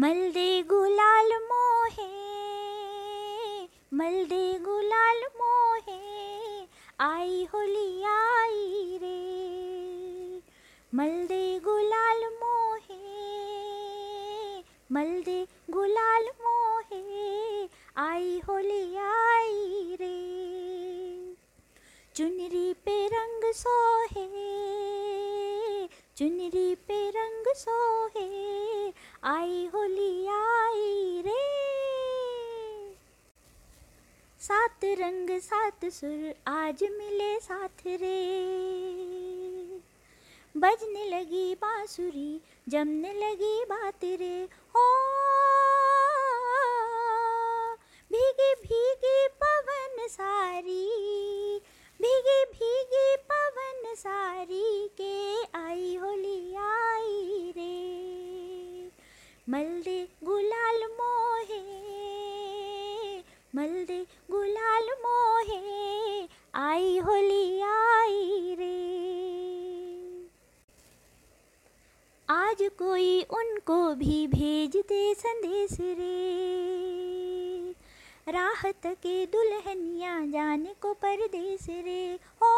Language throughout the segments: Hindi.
मलदे गुलाल मोहे मलदे गुलाल मोहे, आई होली आई रे। मलदे गुलाल मोहे मलदे गुलाल मोहे, आई होली आई रे। चुनरी पे रंग सोहे, चुनरी पे रंग सोहे आई होली आई रे। सात रंग, सात सुर आज मिले साथ रे। बजने लगी बांसुरी, जमने लगी बात रे। हो, भीगी भीगी पवन सारी, भीगी भीगी पवन सारी। मलदे गुलाल मोहे, मलदे गुलाल मोहे, आई होली आई रे। आज कोई उनको भी भेज दे संदेश रे। राहत के दुल्हनिया जाने को परदेश रे। ओ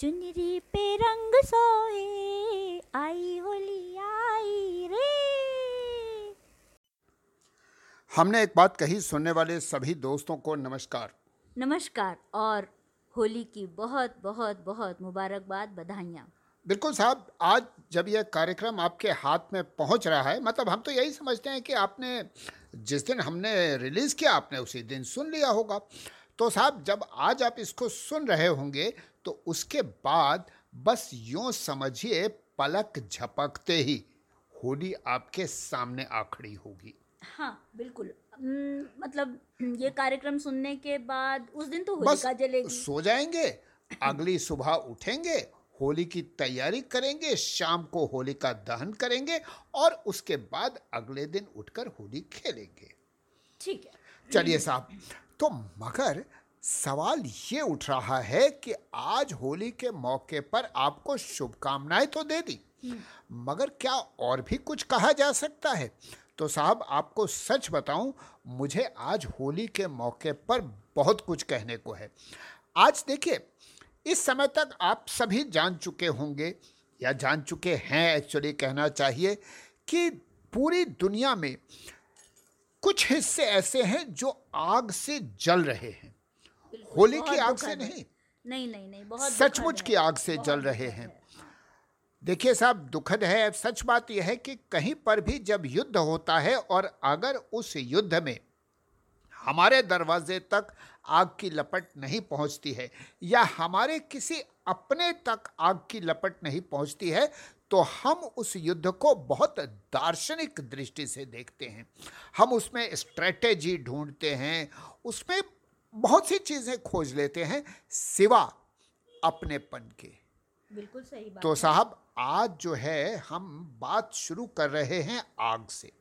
चुनरी पे रंग सोहे आई होली आई रे। हमने एक बात कही सुनने वाले सभी दोस्तों को नमस्कार। नमस्कार और होली की बहुत बहुत बहुत मुबारकबाद बधाइयाँ। बिल्कुल साहब आज जब यह कार्यक्रम आपके हाथ में पहुँच रहा है मतलब हम तो यही समझते हैं कि आपने जिस दिन हमने रिलीज़ किया आपने उसी दिन सुन लिया होगा। तो साहब जब आज आप इसको सुन रहे होंगे तो उसके बाद बस यूँ समझिए पलक झपकते ही होली आपके सामने आ खड़ी होगी। हाँ बिल्कुल। मतलब ये कार्यक्रम सुनने के बाद उस दिन तो बस होलिका जलेगी। सो जाएँगे अगली सुबह उठेंगे होली की तैयारी करेंगे शाम को होली का दहन करेंगे और उसके बाद अगले दिन उठकर होली खेलेंगे। ठीक है। चलिए साहब तो मगर सवाल ये उठ रहा है कि आज होली के मौके पर आपको शुभकामनाएँ तो दे दी मगर क्या और भी कुछ कहा जा सकता है? तो साहब आपको सच बताऊँ मुझे आज होली के मौके पर बहुत कुछ कहने को है। आज देखिए इस समय तक आप सभी जान चुके होंगे या जान चुके हैं एक्चुअली कहना चाहिए कि पूरी दुनिया में कुछ हिस्से ऐसे हैं जो आग से जल रहे हैं। होली की आग से नहीं नहीं नहीं नहीं बहुत सचमुच की आग से जल रहे हैं। देखिए साहब दुखद है सच बात यह है कि कहीं पर भी जब युद्ध होता है और अगर उस युद्ध में हमारे दरवाजे तक आग की लपट नहीं पहुँचती है या हमारे किसी अपने तक आग की लपट नहीं पहुँचती है तो हम उस युद्ध को बहुत दार्शनिक दृष्टि से देखते हैं। हम उसमें स्ट्रेटेजी ढूंढते हैं उसमें बहुत सी चीज़ें खोज लेते हैं सिवा अपनेपन के। बिल्कुल सही बात तो साहब आज जो है हम बात शुरू कर रहे हैं आग से।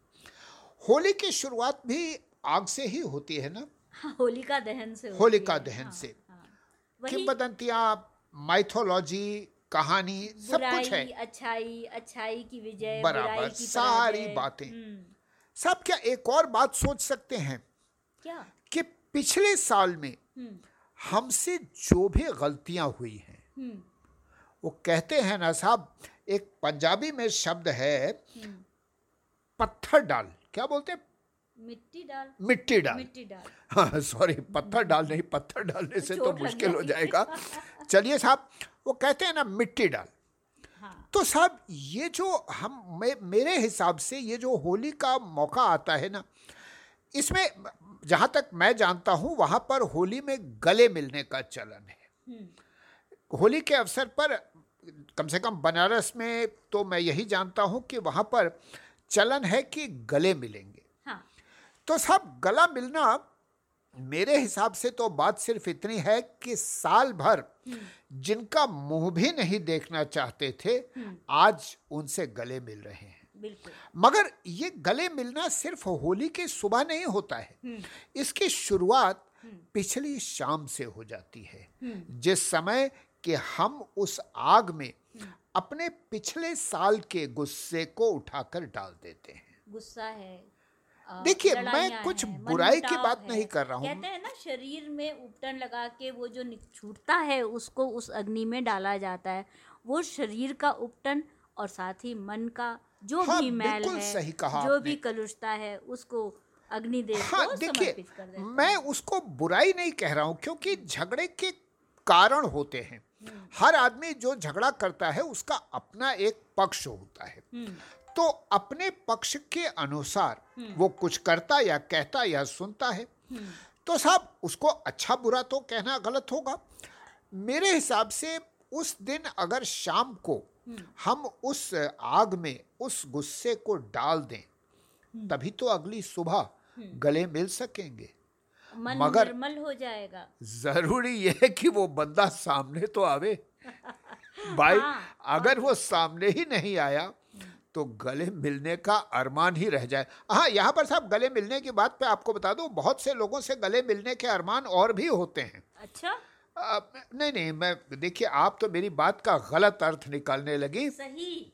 होली की शुरुआत भी आग से ही होती है ना? हाँ, होलिका दहन से होलिका दहन हाँ, से। हाँ। वही माइथोलॉजी कहानी सब कुछ है। अच्छाई अच्छाई की विजय बराबर, की सारी बातें। हम्म, सब क्या एक और बात सोच सकते हैं? क्या? कि पिछले साल में हम्म, हमसे जो भी गलतियाँ हुई हैं हम्म, वो कहते हैं ना साहब एक पंजाबी में शब्द है हम्म। पत्थर डाल। क्या बोलते हैं? मिट्टी डाल। मिट्टी डाल। मिट्टी डाल। हाँ सॉरी पत्थर डाल नहीं पत्थर डालने से तो मुश्किल हो। जाएगा। चलिए साहब वो कहते हैं ना मिट्टी डाल। हाँ। तो साहब ये जो हम मे, मेरे हिसाब से ये जो होली का मौका आता है ना इसमें जहाँ तक मैं जानता हूँ वहाँ पर होली में गले मिलने का चलन है। हम्म, होली के अवसर पर कम से कम बनारस में तो मैं यही जानता हूँ कि वहाँ पर चलन है कि गले मिलेंगे। हाँ। तो साहब गला मिलना मेरे हिसाब से तो बात सिर्फ़ इतनी है कि साल भर जिनका मुँह भी नहीं देखना चाहते थे आज उनसे गले मिल रहे हैं। बिल्कुल। मगर ये गले मिलना सिर्फ़ होली के सुबह नहीं होता है। इसकी शुरुआत पिछली शाम से हो जाती है। जिस समय कि हम उस आग में अपने पिछले साल के गुस्से को उठाकर डाल देते हैं। गुस्सा है देखिए, मैं कुछ बुराई की बात। नहीं कर रहा हूँ। कहते हैं ना शरीर में उपटन लगा के वो जो छूटता है उसको उस अग्नि में डाला जाता है। वो शरीर का उपटन और साथ ही मन का जो हाँ, भी मैल है सही कहा जो भी कलुषता है उसको अग्निदेव हाँ को देखिए मैं उसको बुराई नहीं कह रहा हूँ क्योंकि झगड़े के कारण होते हैं। हर आदमी जो झगड़ा करता है उसका अपना एक पक्ष होता है। हम्म, तो अपने पक्ष के अनुसार वो कुछ करता या कहता या सुनता है। तो साहब उसको अच्छा बुरा तो कहना गलत होगा। मेरे हिसाब से उस दिन अगर शाम को हम उस आग में उस गुस्से को डाल दें तभी तो अगली सुबह गले मिल सकेंगे। मन मगर- निर्मल हो जाएगा। ज़रूरी यह है कि वो बंदा सामने तो आवे। भाई हाँ, अगर वो सामने ही नहीं आया तो गले मिलने का अरमान ही रह जाए। हाँ यहाँ पर साहब गले मिलने की बात पे आपको बता दूँ बहुत से लोगों से गले मिलने के अरमान और भी होते हैं। अच्छा। आ, नहीं नहीं मैं देखिए आप तो मेरी बात का गलत अर्थ निकालने लगी। सही।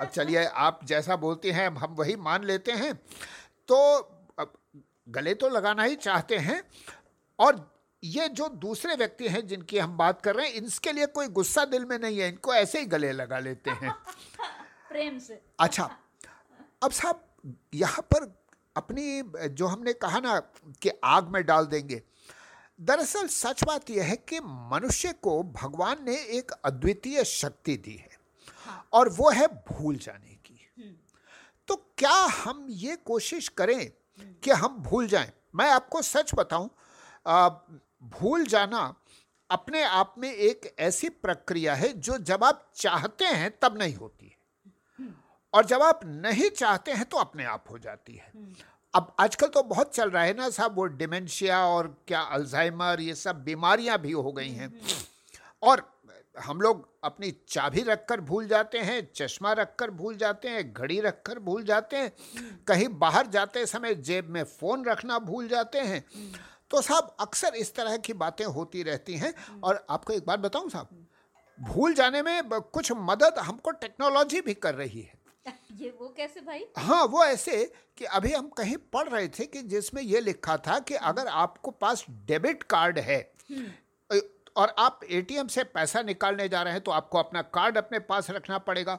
अब चलिए आप जैसा बोलती हैं हम वही मान लेते हैं। तो गले तो लगाना ही चाहते हैं। और ये जो दूसरे व्यक्ति हैं जिनकी हम बात कर रहे हैं इनके लिए कोई गुस्सा दिल में नहीं है इनको ऐसे ही गले लगा लेते हैं। प्रेम से। अच्छा अब साहब यहाँ पर अपनी जो हमने कहा ना कि आग में डाल देंगे दरअसल सच बात यह है कि मनुष्य को भगवान ने एक अद्वितीय शक्ति दी है और वो है भूल जाने की। तो क्या हम ये कोशिश करें कि हम भूल जाएँ? मैं आपको सच बताऊँ भूल जाना अपने आप में एक ऐसी प्रक्रिया है जो जब आप चाहते हैं तब नहीं होती है। और जब आप नहीं चाहते हैं तो अपने आप हो जाती है। अब आजकल तो बहुत चल रहा है ना साहब वो डिमेंशिया और क्या अल्जाइमर ये सब बीमारियाँ भी हो गई हैं। और हम लोग अपनी चाबी रखकर भूल जाते हैं चश्मा रखकर भूल जाते हैं घड़ी रखकर भूल जाते हैं कहीं बाहर जाते समय जेब में फ़ोन रखना भूल जाते हैं। तो साहब अक्सर इस तरह की बातें होती रहती हैं और आपको एक बात बताऊँ साहब भूल जाने में कुछ मदद हमको टेक्नोलॉजी भी कर रही है। ये वो कैसे भाई? हाँ वो ऐसे कि अभी हम कहीं पढ़ रहे थे कि जिसमें ये लिखा था कि अगर आपको पास डेबिट कार्ड है और आप एटीएम से पैसा निकालने जा रहे हैं तो आपको अपना कार्ड अपने पास रखना पड़ेगा।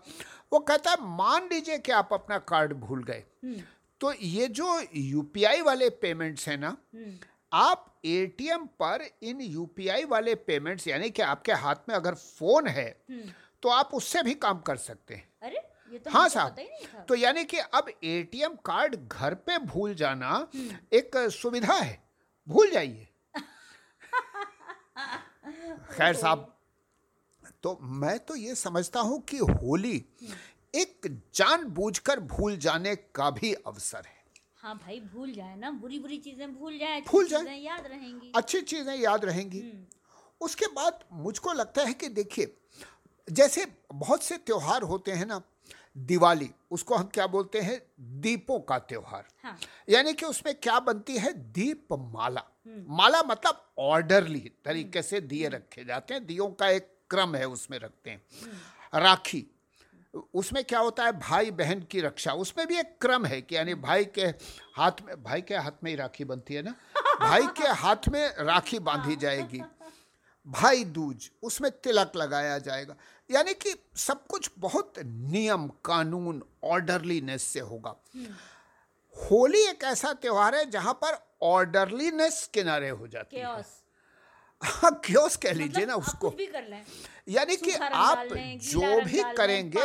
वो कहता है मान लीजिए कि आप अपना कार्ड भूल गए तो ये जो यूपीआई वाले पेमेंट्स हैं ना आप एटीएम पर इन यूपीआई वाले पेमेंट्स यानी कि आपके हाथ में अगर फ़ोन है तो आप उससे भी काम कर सकते हैं। अरे तो हाँ साहब। तो यानी कि अब एटीएम कार्ड घर पे भूल जाना एक सुविधा है। भूल जाइए। खैर साहब तो मैं तो ये समझता हूँ कि होली एक जानबूझकर भूल जाने का भी अवसर है। हाँ भाई भूल जाए ना। बुरी बुरी चीज़ें भूल जाए अच्छी भूल जाए। चीज़ें याद रहेंगी। अच्छी चीज़ें याद रहेंगी। उसके बाद मुझको लगता है कि देखिए जैसे बहुत से त्योहार होते हैं ना दिवाली उसको हम क्या बोलते हैं? दीपों का त्योहार। हाँ। यानी कि उसमें क्या बनती है? दीप माला माला मतलब ऑर्डरली तरीके से दिए रखे जाते हैं दियों का एक क्रम है उसमें रखते हैं। राखी उसमें क्या होता है? भाई बहन की रक्षा उसमें भी एक क्रम है कि यानी भाई के हाथ में भाई के हाथ में ही राखी बनती है ना? भाई के हाथ में राखी बांधी जाएगी। भाई दूज उसमें तिलक लगाया जाएगा। यानी कि सब कुछ बहुत नियम कानून ऑर्डरलीनेस से होगा। होली एक ऐसा त्योहार है जहाँ पर ऑर्डरलीनेस किनारे हो जाती है। केओस हाँ क्योस कह लीजिए ना मतलब आप उसको। यानी कि आप जो भी करेंगे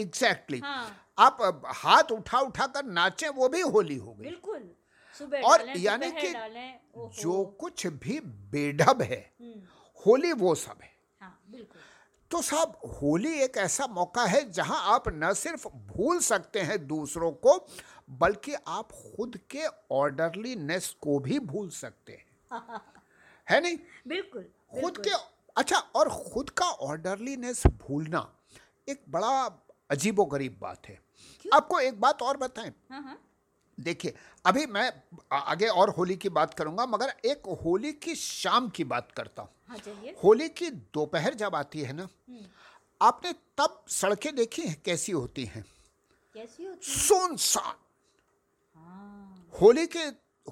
एग्जैक्टली हाँ। आप हाथ उठा उठा कर नाचे वो भी होली हो गई। बिल्कुल। और यानी कि जो कुछ भी बेढब है हम्म, होली वो सब है। हाँ बिल्कुल। तो साहब होली एक ऐसा मौका है जहाँ आप न सिर्फ़ भूल सकते हैं दूसरों को बल्कि आप खुद के ऑर्डरलीनेस को भी भूल सकते हैं। है नहीं? बिल्कुल खुद के अच्छा और खुद का ऑर्डरलीनेस भूलना एक बड़ा अजीबो गरीब बात है। आपको एक बात और बताएँ। हाँ हाँ। देखिए अभी मैं आगे और होली की बात करूँगा मगर एक होली की शाम की बात करता हूँ। हाँ होली की दोपहर जब आती है ना हम्म, आपने तब सड़कें देखी हैं कैसी होती हैं? कैसी होती है? सुनसान। हाँ। होली के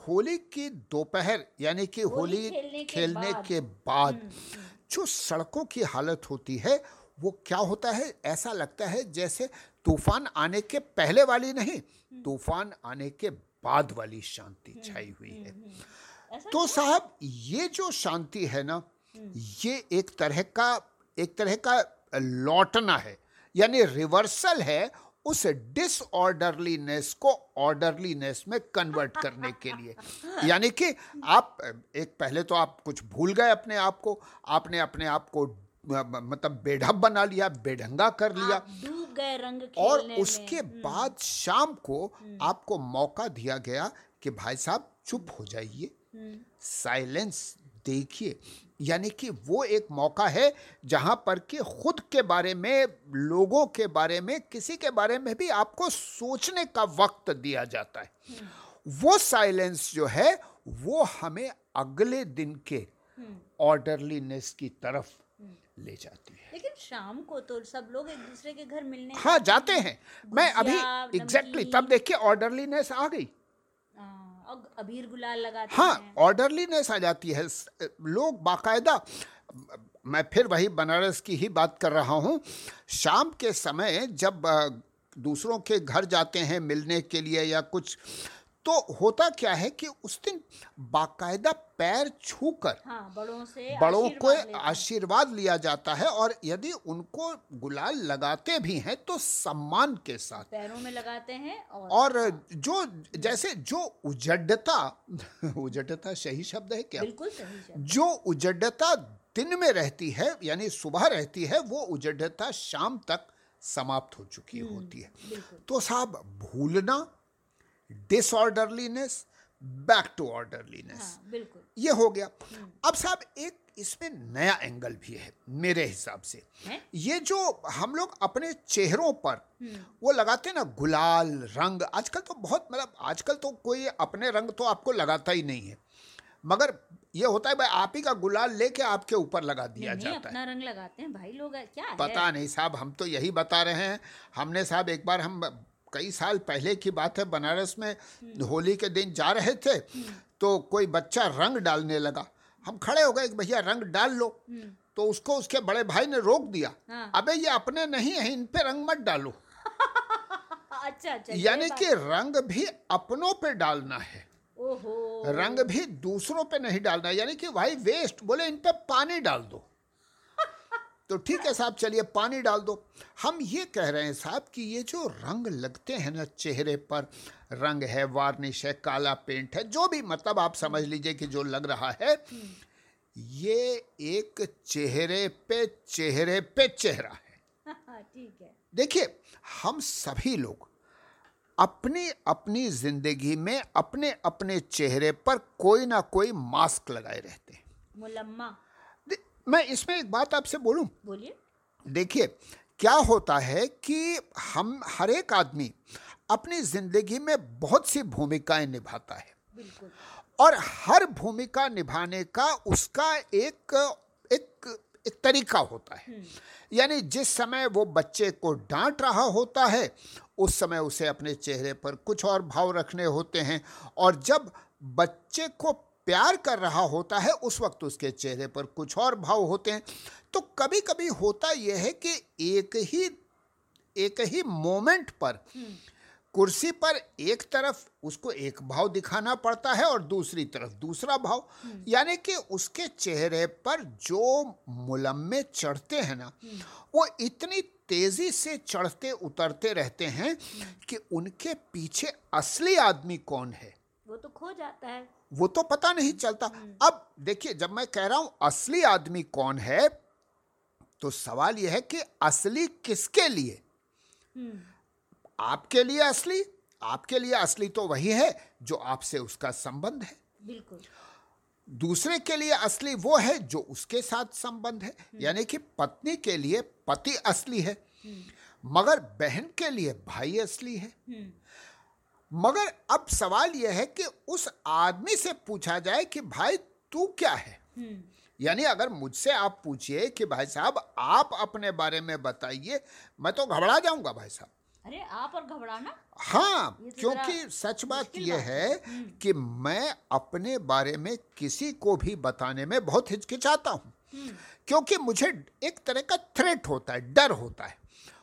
होली की दोपहर यानी कि होली होली खेलने के खेलने के बाद जो सड़कों की हालत होती है वो क्या होता है? ऐसा लगता है जैसे तूफ़ान आने के पहले वाली नहीं तूफ़ान आने के बाद वाली शांति छाई हुई है। तो साहब ये जो शांति है ना ये एक तरह का एक तरह का लौटना है यानी रिवर्सल है उस डिसऑर्डरलीनेस को ऑर्डरलीनेस में कन्वर्ट करने के लिए। यानी कि आप एक पहले तो आप कुछ भूल गए अपने आप को आपने अपने आप को मतलब बेढप बना लिया बेढंगा कर लिया। डूब गए रंग और। उसके बाद शाम को आपको मौका दिया गया कि भाई साहब चुप हो जाइए। साइलेंस देखिए। यानी कि वो एक मौका है जहाँ पर कि खुद के बारे में लोगों के बारे में किसी के बारे में भी आपको सोचने का वक्त दिया जाता है। वो साइलेंस जो है वो हमें अगले दिन के ऑर्डरलीनेस की तरफ़ ले जाती है। लेकिन शाम को तो सब लोग एक दूसरे के घर मिलने हाँ जाते हैं। मैं अभी एग्जैक्टली नमकीन। तब देखिए ऑर्डरलीनेस आ गई। हाँ, और अबीर गुलाल लगाते हाँ ऑर्डरलीनेस आ जाती है। लोग बाकायदा मैं फिर वही बनारस की ही बात कर रहा हूँ। शाम के समय जब दूसरों के घर जाते हैं मिलने के लिए या कुछ तो होता क्या है कि उस दिन बाकायदा पैर छूकर हाँ बड़ों से बड़ों को आशीर्वाद हैं। लिया जाता है और यदि उनको गुलाल लगाते भी हैं तो सम्मान के साथ। पैरों में लगाते हैं और और जो जैसे जो उजड्डता उजड्डता सही शब्द है क्या? बिल्कुल सही है जो उजड्डता दिन में रहती है यानी सुबह रहती है वो उजड्डता शाम तक समाप्त हो चुकी होती है। तो साहब भूलना डिसऑर्डरलीनेस बैक टू ऑर्डरलीनेस हाँ बिल्कुल। ये हो गया। अब साहब एक इसमें नया एंगल भी है मेरे हिसाब से। है? ये जो हम लोग अपने चेहरों पर वो लगाते हैं ना गुलाल रंग आजकल तो बहुत मतलब आजकल तो कोई अपने रंग तो आपको लगाता ही नहीं है। मगर ये होता है भाई आप ही का गुलाल लेके आपके ऊपर लगा दिया नहीं, जाता है। अपना रंग लगाते हैं भाई लोग क्या पता है? पता नहीं साहब हम तो यही बता रहे हैं। हमने साहब एक बार हम कई साल पहले की बात है बनारस में होली के दिन जा रहे थे तो कोई बच्चा रंग डालने लगा। हम खड़े हो गए भैया रंग डाल लो। तो उसको उसके बड़े भाई ने रोक दिया। हाँ। अबे ये अपने नहीं है इन पे रंग मत डालो। अच्छा अच्छा यानी कि रंग भी अपनों पे डालना है। ओहो। रंग भी दूसरों पे नहीं डालना यानी कि भाई वेस्ट बोले इन पे पानी डाल दो। तो ठीक है साहब चलिए पानी डाल दो। हम ये कह रहे हैं साहब कि ये जो रंग लगते हैं ना चेहरे पर रंग है वार्निश है काला पेंट है जो भी मतलब आप समझ लीजिए कि जो लग रहा है ये एक चेहरे पे चेहरे पे चेहरा है। ठीक है। देखिए हम सभी लोग अपनी अपनी ज़िंदगी में अपने अपने चेहरे पर कोई ना कोई मास्क लगाए रहते हैं। मुलम्मा। मैं इसमें एक बात आपसे बोलूँ? बोलिए। देखिए क्या होता है कि हम हर एक आदमी अपनी ज़िंदगी में बहुत सी भूमिकाएँ निभाता है। और हर भूमिका निभाने का उसका एक एक एक तरीका होता है। यानी जिस समय वो बच्चे को डांट रहा होता है उस समय उसे अपने चेहरे पर कुछ और भाव रखने होते हैं। और जब बच्चे को प्यार कर रहा होता है उस वक्त उसके चेहरे पर कुछ और भाव होते हैं। तो कभी कभी होता यह है कि एक ही एक ही मोमेंट पर कुर्सी पर एक तरफ़ उसको एक भाव दिखाना पड़ता है और दूसरी तरफ़ दूसरा भाव। यानी कि उसके चेहरे पर जो मुलम्मे चढ़ते हैं ना वो इतनी तेज़ी से चढ़ते उतरते रहते हैं कि उनके पीछे असली आदमी कौन है? वो तो खो जाता है। वो तो पता नहीं चलता। अब देखिए जब मैं कह रहा हूँ असली आदमी कौन है तो सवाल यह है कि असली किसके लिए? आपके लिए असली? आपके लिए असली तो वही है जो आपसे उसका संबंध है। बिल्कुल। दूसरे के लिए असली वो है जो उसके साथ संबंध है। यानी कि पत्नी के लिए पति असली है। मगर बहन के लिए भाई असली है। मगर अब सवाल यह है कि उस आदमी से पूछा जाए कि भाई तू क्या है? यानी अगर मुझसे आप पूछिए कि भाई साहब आप अपने बारे में बताइए मैं तो घबरा जाऊँगा भाई साहब। अरे आप और घबराना? हाँ तो क्योंकि सच बात यह है। कि मैं अपने बारे में किसी को भी बताने में बहुत हिचकिचाता हूँ। क्योंकि मुझे एक तरह का थ्रेट होता है डर होता है।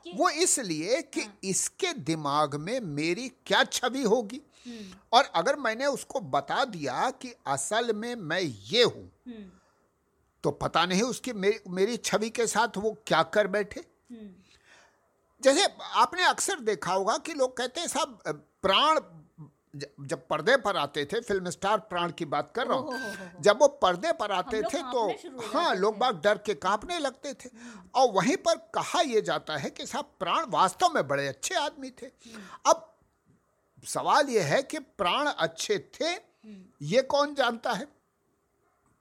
वो इसलिए कि इसके दिमाग में मेरी क्या छवि होगी? और अगर मैंने उसको बता दिया कि असल में मैं ये हूँ हम्म। तो पता नहीं उसकी मेरी मेरी छवि के साथ वो क्या कर बैठे। हम्म। जैसे आपने अक्सर देखा होगा कि लोग कहते हैं साहब प्राण जब पर्दे पर आते थे फ़िल्म स्टार प्राण की बात कर रहा हो। जब वो पर्दे पर आते थे तो हो हाँ लोग बाग डर के कांपने लगते थे। और वहीं पर कहा यह जाता है कि साहब प्राण वास्तव में बड़े अच्छे आदमी थे। अब सवाल यह है कि प्राण अच्छे थे ये कौन जानता है?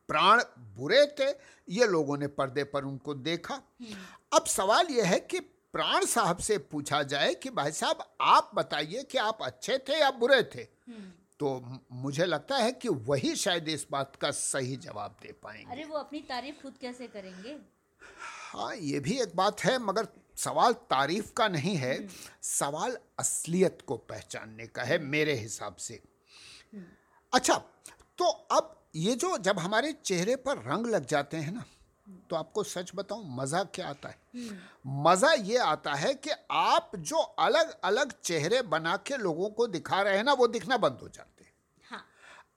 प्राण बुरे थे ये लोगों ने पर्दे पर उनको देखा। अब सवाल यह है कि प्राण साहब से पूछा जाए कि भाई साहब आप बताइए कि आप अच्छे थे या बुरे थे? तो मुझे लगता है कि वही शायद इस बात का सही जवाब दे पाएँगे। अरे वो अपनी तारीफ़ खुद कैसे करेंगे? हाँ ये भी एक बात है मगर सवाल तारीफ़ का नहीं है सवाल असलियत को पहचानने का है मेरे हिसाब से। अच्छा तो अब ये जो जब हमारे चेहरे पर रंग लग जाते हैं ना तो आपको सच बताऊँ मज़ा क्या आता है? मज़ा ये आता है कि आप जो अलग अलग चेहरे बना के लोगों को दिखा रहे हैं ना वो दिखना बंद हो जाते हैं। हाँ।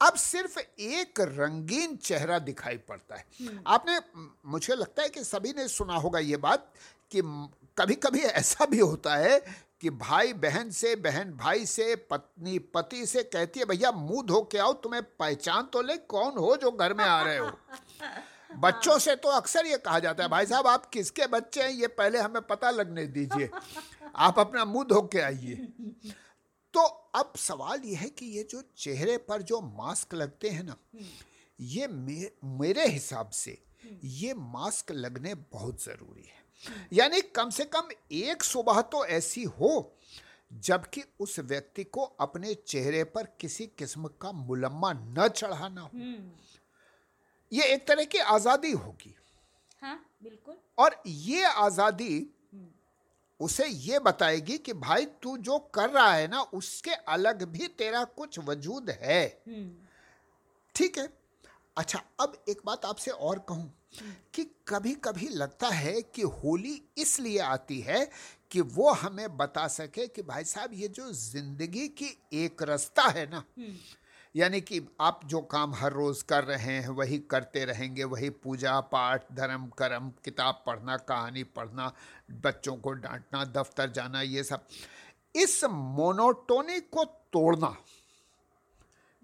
अब सिर्फ़ एक रंगीन चेहरा दिखाई पड़ता है। आपने मुझे लगता है कि सभी ने सुना होगा ये बात कि कभी कभी ऐसा भी होता है कि भाई बहन से बहन भाई से पत्नी पति से कहती है भैया मुँह धो के आओ तुम्हें पहचान तो ले कौन हो जो घर में आ रहे हो? बच्चों से तो अक्सर ये कहा जाता है भाई साहब आप किसके बच्चे हैं ये पहले हमें पता लगने दीजिए। आप अपना मुँह धो के आइए। तो अब सवाल यह है कि ये जो चेहरे पर जो मास्क लगते हैं ना ये मे, मेरे हिसाब से ये मास्क लगने बहुत ज़रूरी है। यानी कम से कम एक सुबह तो ऐसी हो जबकि उस व्यक्ति को अपने चेहरे पर किसी किस्म का मुलम्मा न चढ़ाना हो। ये एक तरह की आज़ादी होगी। हाँ बिल्कुल। और ये आज़ादी उसे ये बताएगी कि भाई तू जो कर रहा है ना उसके अलग भी तेरा कुछ वजूद है। ठीक है? अच्छा अब एक बात आपसे और कहूँ कि कभी कभी लगता है कि होली इसलिए आती है कि वो हमें बता सके कि भाई साहब ये जो ज़िंदगी की एक रास्ता है ना यानी कि आप जो काम हर रोज कर रहे हैं वही करते रहेंगे वही पूजा पाठ धर्म कर्म किताब पढ़ना कहानी पढ़ना बच्चों को डांटना दफ्तर जाना ये सब। इस मोनोटोनी को तोड़ना।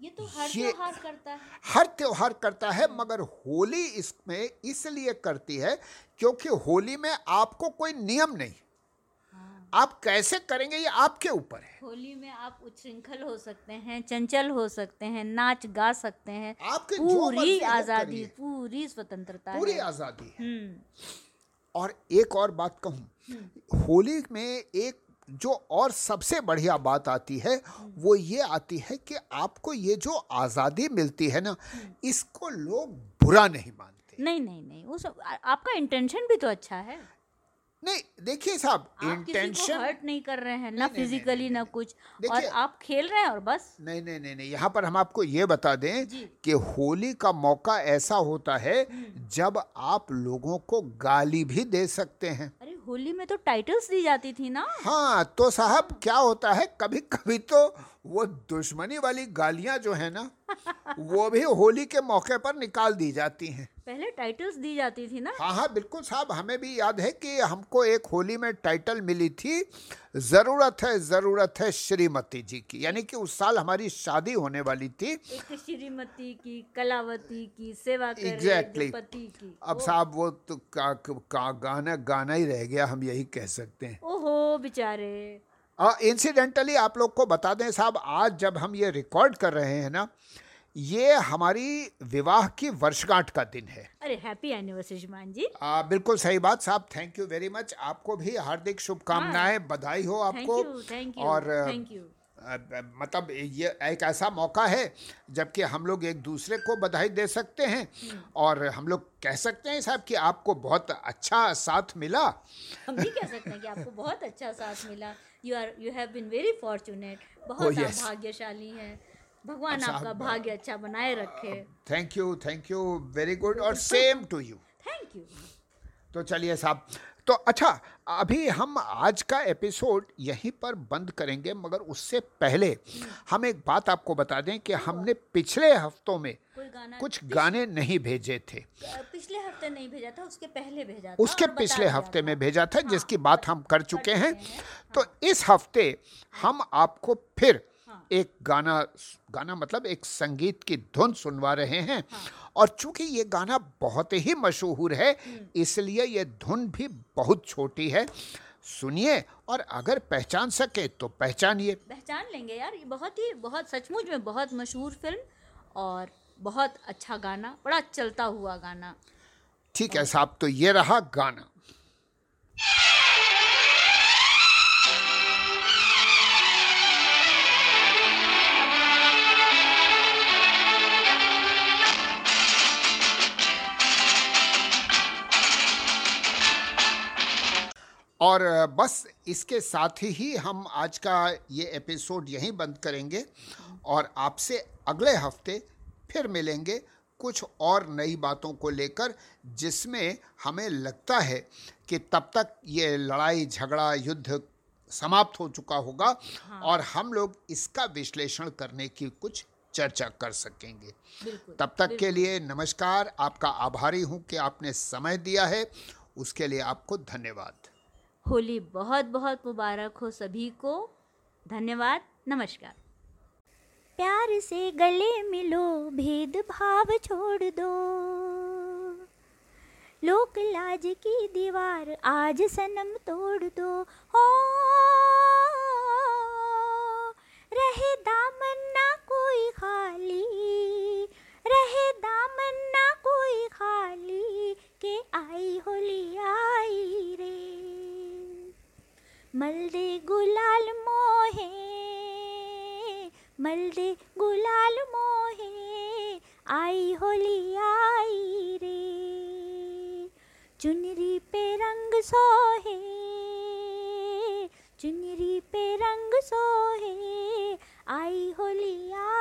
ये तो हर त्योहार करता है। हर त्योहार करता है मगर होली इसमें इसलिए करती है क्योंकि होली में आपको कोई नियम नहीं। आप कैसे करेंगे ये आपके ऊपर है। होली में आप उच्छृंखल हो सकते हैं चंचल हो सकते हैं नाच गा सकते हैं। आपके पूरी वो आज़ादी पूरी स्वतंत्रता पूरी आज़ादी है। हम्म। और एक और बात कहूँ होली में एक जो और सबसे बढ़िया बात आती है वो ये आती है कि आपको ये जो आज़ादी मिलती है ना इसको लोग बुरा नहीं मानते। नहीं नहीं नहीं उस आ- आपका इंटेंशन भी तो अच्छा है। नहीं देखिए साहब इंटेंशन हर्ट नहीं कर रहे हैं ना फिजिकली ना कुछ। और आप खेल रहे हैं और बस। नहीं नहीं नहीं नहीं यहाँ पर हम आपको ये बता दें। कि होली का मौका ऐसा होता है जब आप लोगों को गाली भी दे सकते हैं। अरे होली में तो टाइटल्स दी जाती थी ना। हाँ तो साहब क्या होता है कभी कभी तो वो दुश्मनी वाली गालियाँ जो है ना वो भी होली के मौके पर निकाल दी जाती हैं। पहले टाइटल्स दी जाती थी ना? हाँ हाँ बिल्कुल साहब हमें भी याद है कि हमको एक होली में टाइटल मिली थी ज़रूरत है ज़रूरत है श्रीमती जी की। यानी कि उस साल हमारी शादी होने वाली थी। एक श्रीमती की कलावती की सेवा करे Exactly. पति की। अब साहब वो तो का, का गाना गाना ही रह गया हम यही कह सकते हैं। ओहो बेचारे। इंसिडेंटली आप लोग को बता दें साहब आज जब हम ये रिकॉर्ड कर रहे हैं ना ये हमारी विवाह की वर्षगांठ का दिन है। अरे हैप्पी एनिवर्सरी जुमान जी। आ, बिल्कुल सही बात साहब थैंक यू वेरी मच आपको भी हार्दिक शुभकामनाएँ बधाई हो आपको आपको। you, थैंक यू और थैंक यू अ, ब- मतलब ये एक ऐसा मौका है जबकि हम लोग एक दूसरे को बधाई दे सकते हैं। और हम लोग कह सकते हैं साहब कि आपको बहुत अच्छा साथ मिला। हम भी कह सकते हैं कि आपको बहुत अच्छा साथ मिला। You are you have been very fortunate बहुत Oh, yes. भाग्यशाली हैं। भगवान अच्छा, आपका भाग्य अच्छा बनाए रखे। Thank you thank you very good और same to you thank you तो चलिए साहब तो अच्छा अभी हम आज का एपिसोड यहीं पर बंद करेंगे मगर उससे पहले हम एक बात आपको बता दें कि हमने पिछले हफ्तों में कुछ गाने नहीं भेजे थे। पिछले हफ़्ते नहीं भेजा था उसके पहले भेजा था उसके पिछले हफ़्ते में भेजा था जिसकी बात हम कर चुके हैं चुके हैं, तो इस हफ़्ते हम आपको फिर हाँ। एक गाना गाना मतलब एक संगीत की धुन सुनवा रहे हैं। हाँ। और चूँकि ये गाना बहुत ही मशहूर है इसलिए ये धुन भी बहुत छोटी है। सुनिए और अगर पहचान सके तो पहचानिए। पहचान लेंगे यार ये बहुत ही बहुत सचमुच में बहुत मशहूर फ़िल्म और बहुत अच्छा गाना बड़ा चलता हुआ गाना। ठीक है साहब तो ये रहा गाना। और बस इसके साथ ही हम आज का ये एपिसोड यहीं बंद करेंगे और आपसे अगले हफ़्ते फिर मिलेंगे कुछ और नई बातों को लेकर जिसमें हमें लगता है कि तब तक ये लड़ाई झगड़ा युद्ध समाप्त हो चुका होगा हाँ। और हम लोग इसका विश्लेषण करने की कुछ चर्चा कर सकेंगे। तब तक के लिए नमस्कार। आपका आभारी हूँ कि आपने समय दिया है। उसके लिए आपको धन्यवाद। होली बहुत बहुत मुबारक हो सभी को। धन्यवाद, नमस्कार। प्यार से गले मिलो, भेदभाव छोड़ दो। लोक लाज की दीवार, आज सनम तोड़ दो। हो, रहे दामन ना कोई खाली। मलदे गुलाल मोहे, मलदे गुलाल मोहे, आई होली आई रे। चुनरी पे रंग सोहे, चुनरी पे रंग सोहे, आई होली आई